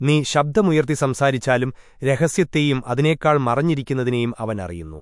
നീ ശബ്ദമുയർത്തി സംസാരിച്ചാലും രഹസ്യത്തെയും അതിനേക്കാൾ മറഞ്ഞിരിക്കുന്നതിനെയും അവൻ അറിയുന്നു.